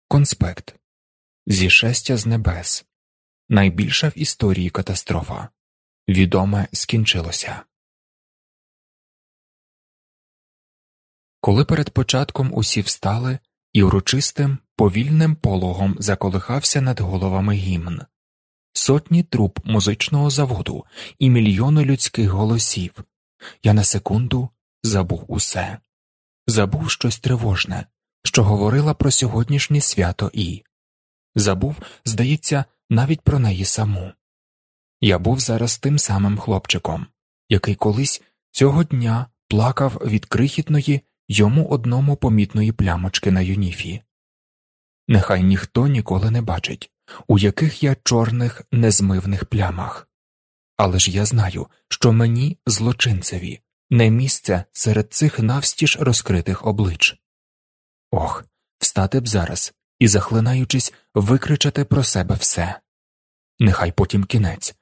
Конспект Зішестя з небес. Найбільша в історії катастрофа. Відоме скінчилося. Коли перед початком усі встали, і урочистим, повільним пологом заколихався над головами гімн, сотні труб музичного заводу і мільйони людських голосів. Я на секунду забув усе забув щось тривожне, що говорила про сьогоднішнє свято і забув, здається, навіть про неї саму. Я був зараз тим самим хлопчиком, який колись цього дня плакав від крихітної йому одному помітної плямочки на юніфі. Нехай ніхто ніколи не бачить, у яких я чорних незмивних плямах. Але ж я знаю, що мені, злочинцеві, не місце серед цих навстіж розкритих облич. Ох, встати б зараз і, захлинаючись, викричати про себе все. Нехай потім кінець,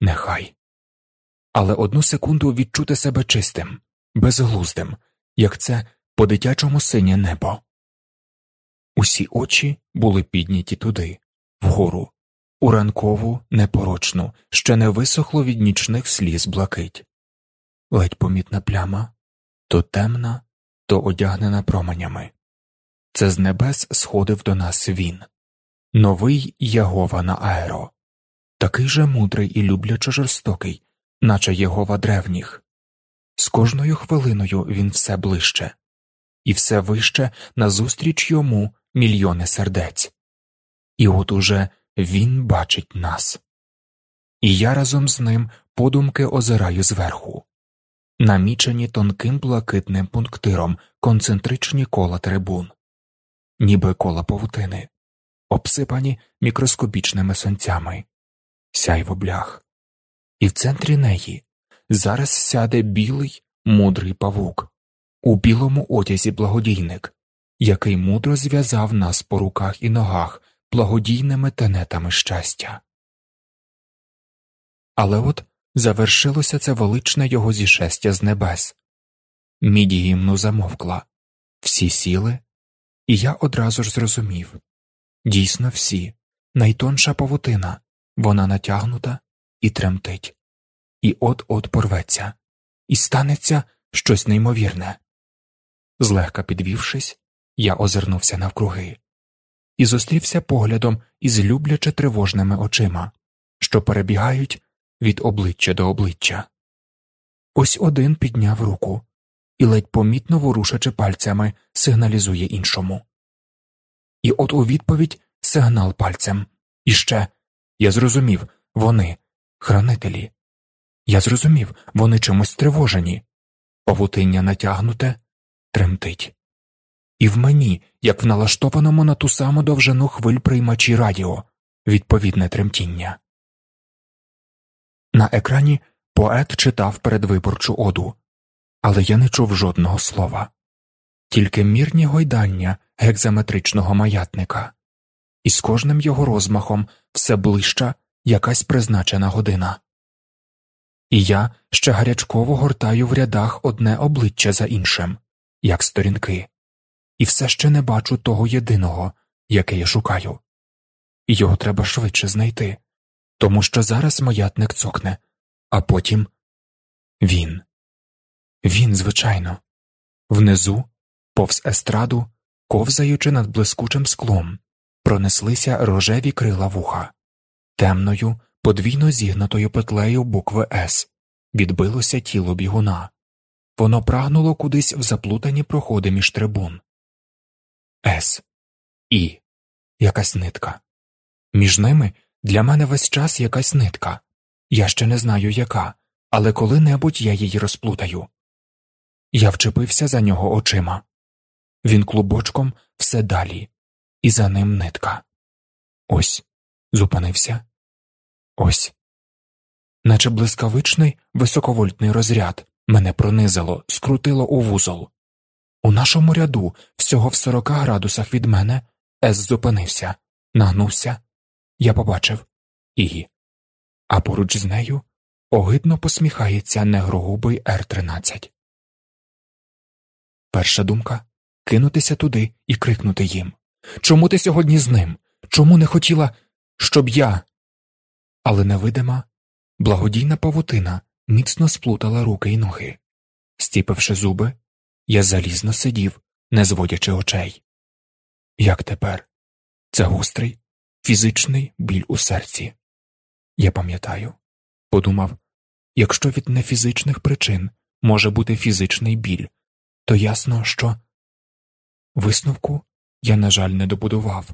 нехай. Але одну секунду відчути себе чистим, безглуздим, як це по дитячому синє небо. Усі очі були підняті туди, вгору, у ранкову, непорочну, ще не висохло від нічних сліз блакить ледь помітна пляма, то темна, то одягнена променями. Це з небес сходив до нас він, новий Єгова на аеро, такий же мудрий і люблячо жорстокий, наче Єгова древніх. З кожною хвилиною він все ближче, і все вище назустріч йому мільйони сердець. І от уже він бачить нас. І я разом з ним подумки озираю зверху намічені тонким блакитним пунктиром концентричні кола трибун, ніби кола павутини, обсипані мікроскопічними сонцями, сяйво блях, і в центрі неї зараз сяде білий мудрий павук, у білому одязі благодійник, який мудро зв'язав нас по руках і ногах благодійними тенетами щастя. Але от завершилося це величне його зішестя з небес. Міді гімну замовкла, всі сіли, і я одразу ж зрозумів. Дійсно, всі, найтонша павутина, вона натягнута і тремтить, і от от порветься, і станеться щось неймовірне. Злегка підвівшись, я озирнувся навкруги. І зустрівся поглядом із любляче тривожними очима, що перебігають від обличчя до обличчя. Ось один підняв руку і, ледь помітно ворушачи пальцями, сигналізує іншому. І от у відповідь сигнал пальцем. І ще я зрозумів вони, хранителі. Я зрозумів, вони чимось стривожені. Павутиння натягнуте, тремтить. І в мені, як в налаштованому на ту саму довжину хвиль приймачі радіо, відповідне тремтіння. На екрані поет читав передвиборчу оду, але я не чув жодного слова, тільки мірні гойдання гекзаметричного маятника, і з кожним його розмахом все ближча якась призначена година. І я ще гарячково гортаю в рядах одне обличчя за іншим, як сторінки, і все ще не бачу того єдиного, яке я шукаю. Його треба швидше знайти, тому що зараз маятник цокне, а потім він. Він, звичайно, внизу, повз естраду, ковзаючи над блискучим склом, пронеслися рожеві крила вуха, темною, подвійно зігнутою петлею букви С відбилося тіло бігуна. Воно прагнуло кудись в заплутані проходи між трибун. С. І. Якась нитка. Між ними для мене весь час якась нитка. Я ще не знаю, яка, але коли-небудь я її розплутаю. Я вчепився за нього очима. Він клубочком все далі, і за ним нитка. Ось зупинився. Ось. Наче блискавичний високовольтний розряд мене пронизало, скрутило у вузол. У нашому ряду, всього в сорока градусах від мене, Ес зупинився, нагнувся. Я побачив і, а поруч з нею огидно посміхається негрогубий Р 13 Перша думка кинутися туди і крикнути їм Чому ти сьогодні з ним? Чому не хотіла, щоб я? Але невидима, благодійна павутина міцно сплутала руки й ноги. Стіпивши зуби, я залізно сидів, не зводячи очей. Як тепер? Це гострий, фізичний біль у серці. Я пам'ятаю, подумав якщо від нефізичних причин може бути фізичний біль, то ясно, що висновку я, на жаль, не добудував.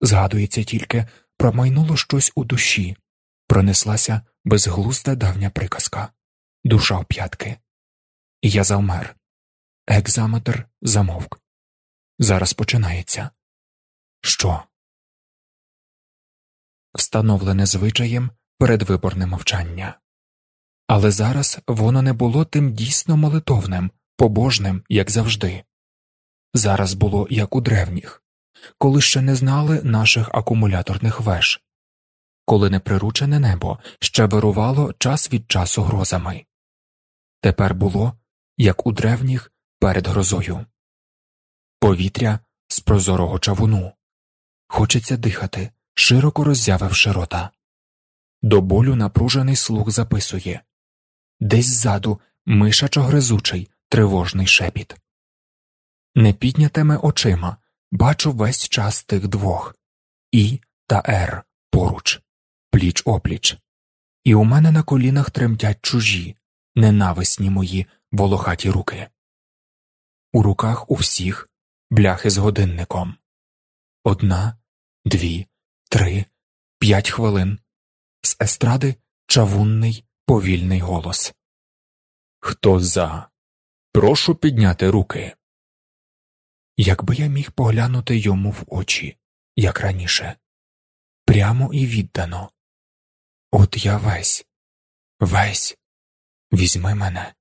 Згадується тільки, промайнуло щось у душі, пронеслася безглузда давня приказка, душа в п'ятки. І я завмер. Екзаметр замовк. Зараз починається. Що? Встановлене звичаєм передвиборне мовчання. Але зараз воно не було тим дійсно молитовним, побожним, як завжди. Зараз було як у древніх, коли ще не знали наших акумуляторних веж, коли неприручене небо ще вирувало час від часу грозами. Тепер було, як у древніх перед грозою, повітря з прозорого чавуну. Хочеться дихати, широко роззявивши рота. До болю напружений слух записує десь ззаду мишачо гризучий, тривожний шепіт. Непіднятими очима бачу весь час тих двох І та Р поруч, пліч опліч, і у мене на колінах тремтять чужі, ненависні мої волохаті руки. У руках у всіх бляхи з годинником. Одна, дві, три, п'ять хвилин. З естради чавунний повільний голос. Хто за? Прошу підняти руки. Якби я міг поглянути йому в очі, як раніше, прямо і віддано. От я весь, весь, візьми мене.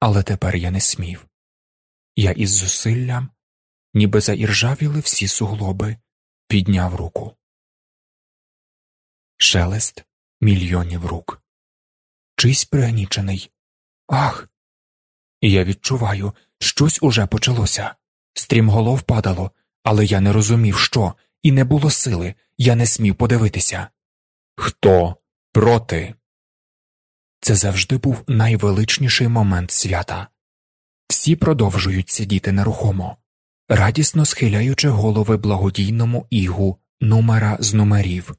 Але тепер я не смів. Я із зусиллям, ніби заіржавіли всі суглоби, підняв руку. Шелест мільйонів рук. Чийсь пригнічений. Ах. Я відчуваю, щось уже почалося. Стрімголов падало, але я не розумів, що, і не було сили, я не смів подивитися. Хто проти? Це завжди був найвеличніший момент свята. Всі продовжують сидіти нерухомо, радісно схиляючи голови благодійному ігу номера з номерів.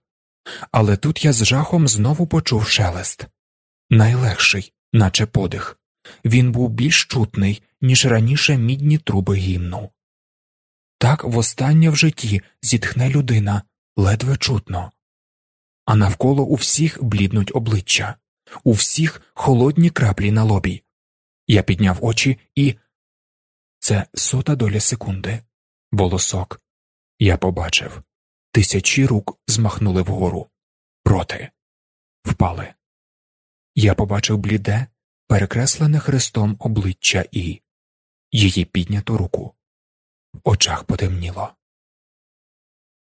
Але тут я з жахом знову почув шелест найлегший, наче подих. Він був більш чутний, ніж раніше мідні труби гімну. Так востаннє в житті зітхне людина ледве чутно. а навколо у всіх бліднуть обличчя, у всіх холодні краплі на лобі. Я підняв очі і. Це сота доля секунди. Волосок. Я побачив. Тисячі рук змахнули вгору. Проти. Впали. Я побачив бліде, перекреслене хрестом обличчя і її підняту руку. В очах потемніло.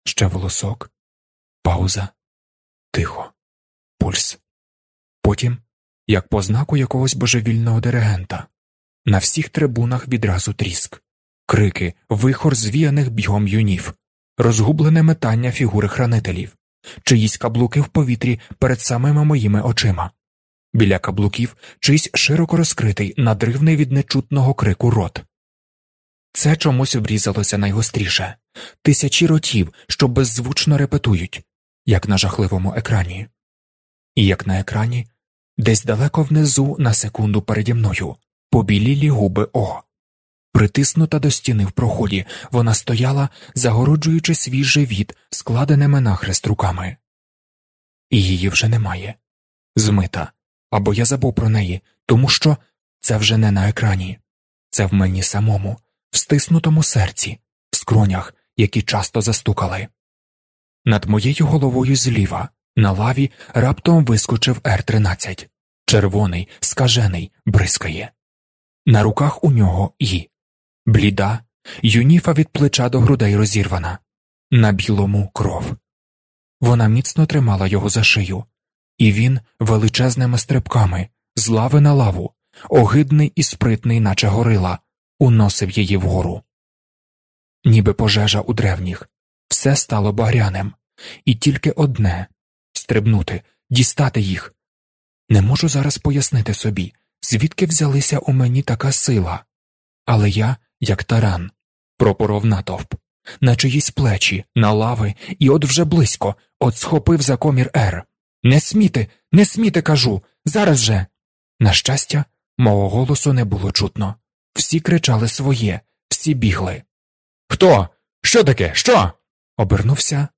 Ще волосок, пауза, тихо, пульс. Потім, як по знаку якогось божевільного диригента, на всіх трибунах відразу тріск, крики, вихор звіяних бігом юнів, розгублене метання фігури хранителів, чиїсь каблуки в повітрі перед самими моїми очима. Біля каблуків чийсь широко розкритий, надривний від нечутного крику рот. Це чомусь врізалося найгостріше тисячі ротів, що беззвучно репетують, як на жахливому екрані. І як на екрані, десь далеко внизу на секунду переді мною, побілілі губи О. Притиснута до стіни в проході, вона стояла, загороджуючи свій живіт складеними нахрест руками. І її вже немає. Змита. Або я забув про неї, тому що це вже не на екрані, це в мені самому, в стиснутому серці, в скронях, які часто застукали. Над моєю головою зліва, на лаві, раптом вискочив Р 13 червоний, скажений, бризкає. На руках у нього і бліда, юніфа від плеча до грудей розірвана, на білому кров. Вона міцно тримала його за шию, і він величезними стрибками, з лави на лаву, огидний і спритний, наче горила, уносив її вгору. Ніби пожежа у древніх, все стало багряним, і тільки одне стрибнути, дістати їх. Не можу зараз пояснити собі, звідки взялися у мені така сила, але я, як таран, пропоров натовп, на чиїсь плечі, на лави, і от вже близько, от схопив за комір Р. Не сміти, не сміти, кажу, зараз же. На щастя, мого голосу не було чутно. Всі кричали своє, всі бігли. Хто? Що таке? Що? Обернувся.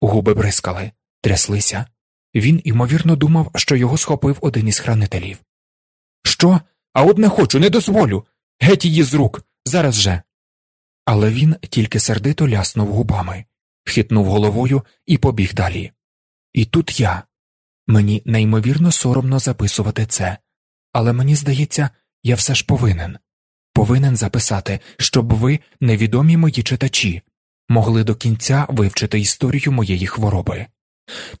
Губи бризкали, тряслися. Він, ймовірно, думав, що його схопив один із хранителів. Що? А от не хочу, не дозволю. Геть її з рук, зараз же. Але він тільки сердито ляснув губами, хитнув головою і побіг далі. І тут я. Мені неймовірно соромно записувати це, але мені здається, я все ж повинен повинен записати, щоб ви, невідомі мої читачі, могли до кінця вивчити історію моєї хвороби.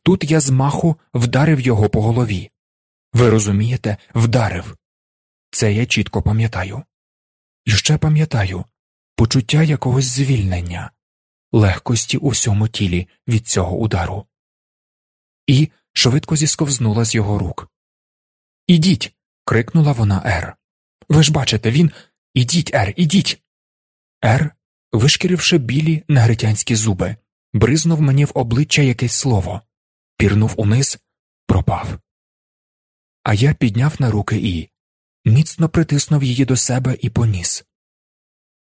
Тут я з маху вдарив його по голові. Ви розумієте, вдарив. Це я чітко пам'ятаю. І ще пам'ятаю почуття якогось звільнення, легкості у всьому тілі від цього удару. І швидко зісковзнула з його рук. Ідіть. крикнула вона Ер. Ви ж бачите, він Ідіть, Ер, ідіть. Ер, вишкіривши білі негритянські зуби, бризнув мені в обличчя якесь слово, пірнув униз, пропав. А я підняв на руки і міцно притиснув її до себе і поніс.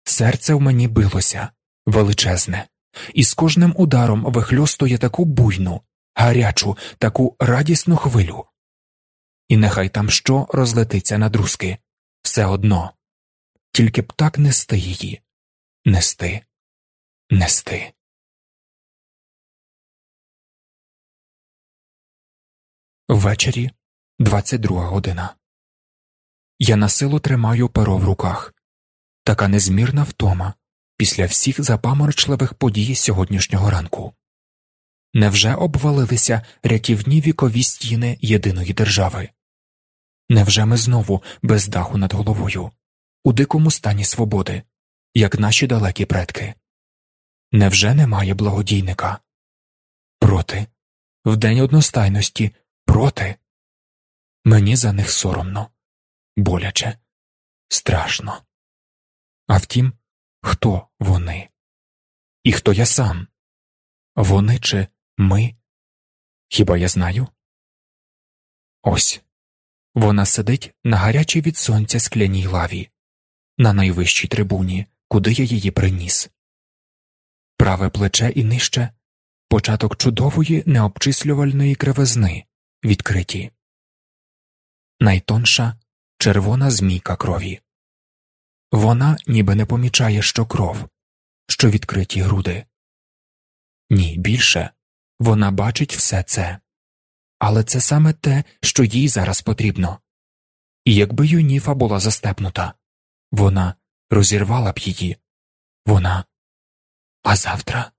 Серце в мені билося величезне, і з кожним ударом вихльостує таку буйну, гарячу, таку радісну хвилю. І нехай там що розлетиться на друзки, все одно тільки б так нести її, нести, нести. Ввечері 22 година. Я на силу тримаю перо в руках. Така незмірна втома після всіх запаморочливих подій сьогоднішнього ранку. Невже обвалилися рятівні вікові стіни єдиної держави? Невже ми знову без даху над головою? у дикому стані свободи, як наші далекі предки. Невже немає благодійника? Проти, в день одностайності, проти. Мені за них соромно, боляче, страшно. А втім, хто вони? І хто я сам? Вони чи ми? Хіба я знаю? Ось вона сидить на гарячій від сонця скляній лаві, на найвищій трибуні, куди я її приніс. Праве плече і нижче початок чудової необчислювальної кривизни, відкриті, найтонша червона змійка крові. Вона ніби не помічає, що кров, що відкриті груди. Ні, більше вона бачить все це, але це саме те, що їй зараз потрібно. І якби юніфа була застепнута, вона розірвала б її, вона. А завтра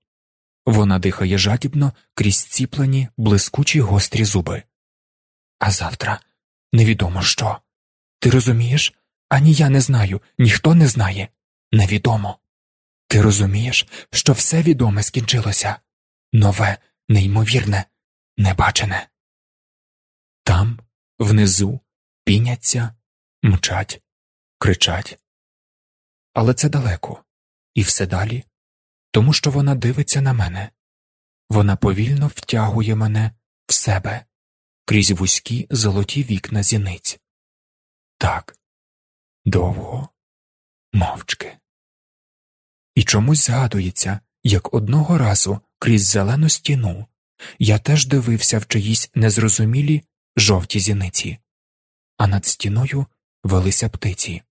вона дихає жадібно крізь ціплені, блискучі гострі зуби. А завтра невідомо що. Ти розумієш? Ані я не знаю, ніхто не знає. Невідомо. Ти розумієш, що все відоме скінчилося нове, неймовірне, небачене. Там, внизу, піняться, мчать, кричать. Але це далеко, і все далі, тому що вона дивиться на мене, вона повільно втягує мене в себе крізь вузькі золоті вікна зіниць. Так, довго, мовчки. І чомусь згадується, як одного разу крізь зелену стіну я теж дивився в чиїсь незрозумілі жовті зіниці, а над стіною велися птиці.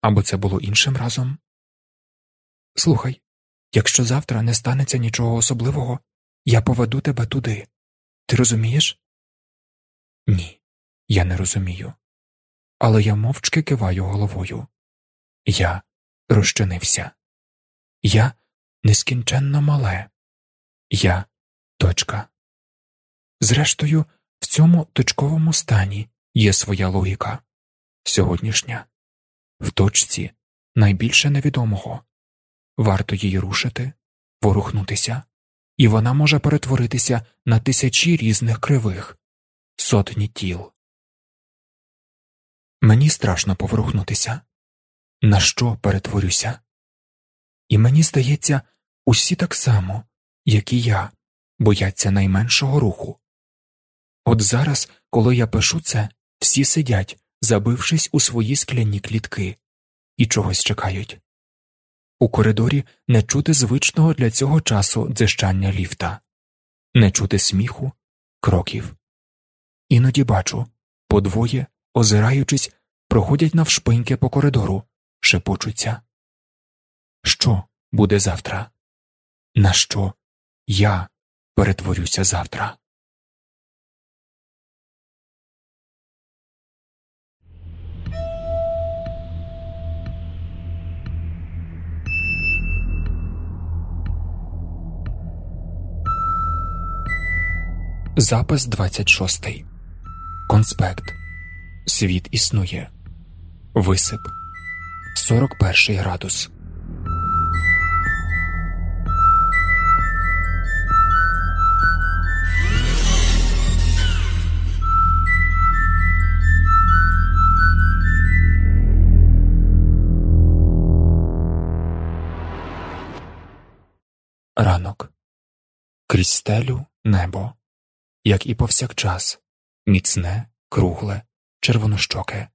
Або це було іншим разом? Слухай, якщо завтра не станеться нічого особливого, я поведу тебе туди. Ти розумієш? Ні, я не розумію. Але я мовчки киваю головою. Я розчинився. Я нескінченно мале. Я точка. Зрештою, в цьому точковому стані є своя логіка сьогоднішня, в точці найбільше невідомого. Варто її рушити, ворухнутися, і вона може перетворитися на тисячі різних кривих, сотні тіл. Мені страшно поворухнутися. На що перетворюся? І мені здається, усі так само, як і я, бояться найменшого руху. От зараз, коли я пишу це, всі сидять, забившись у свої скляні клітки, і чогось чекають. У коридорі не чути звичного для цього часу дзищання ліфта, не чути сміху, кроків. Іноді бачу подвоє, озираючись, проходять навшпиньки по коридору, шепочуться. Що буде завтра? На що я перетворюся завтра? Запис 26. Конспект. Світ існує. Висип 41 градус. Ранок. Крізь стелю небо як і повсякчас, міцне, кругле, червонощоке.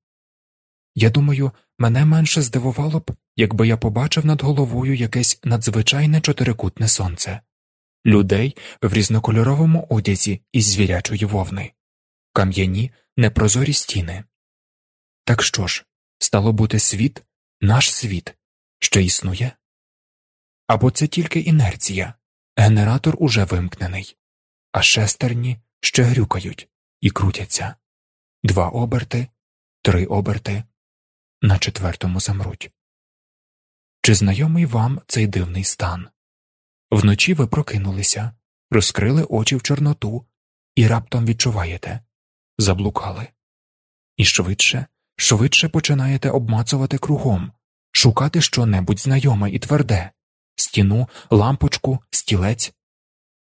Я думаю, мене менше здивувало б, якби я побачив над головою якесь надзвичайне чотирикутне сонце, людей в різнокольоровому одязі із звірячої вовни, кам'яні непрозорі стіни. Так що ж, стало бути світ, наш світ, що існує? Або це тільки інерція, генератор уже вимкнений а шестерні ще грюкають і крутяться два оберти, три оберти, на четвертому замруть. Чи знайомий вам цей дивний стан? Вночі ви прокинулися, розкрили очі в Чорноту і раптом відчуваєте заблукали. І швидше, швидше починаєте обмацувати кругом, шукати щонебудь знайоме і тверде стіну, лампочку, стілець,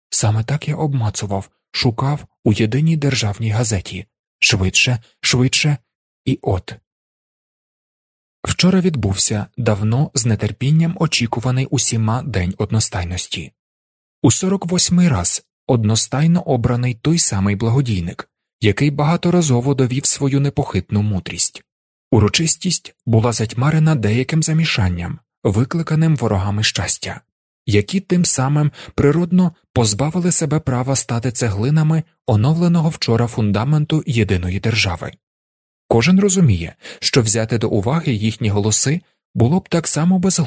Саме так я обмацував, шукав у єдиній державній газеті швидше, швидше, і от. Вчора відбувся давно з нетерпінням очікуваний усіма день одностайності. У 48-й раз одностайно обраний той самий благодійник, який багаторазово довів свою непохитну мудрість. Урочистість була затьмарена деяким замішанням, викликаним ворогами щастя які тим самим природно позбавили себе права стати цеглинами оновленого вчора фундаменту єдиної держави. Кожен розуміє, що взяти до уваги їхні голоси було б так само безглуздо,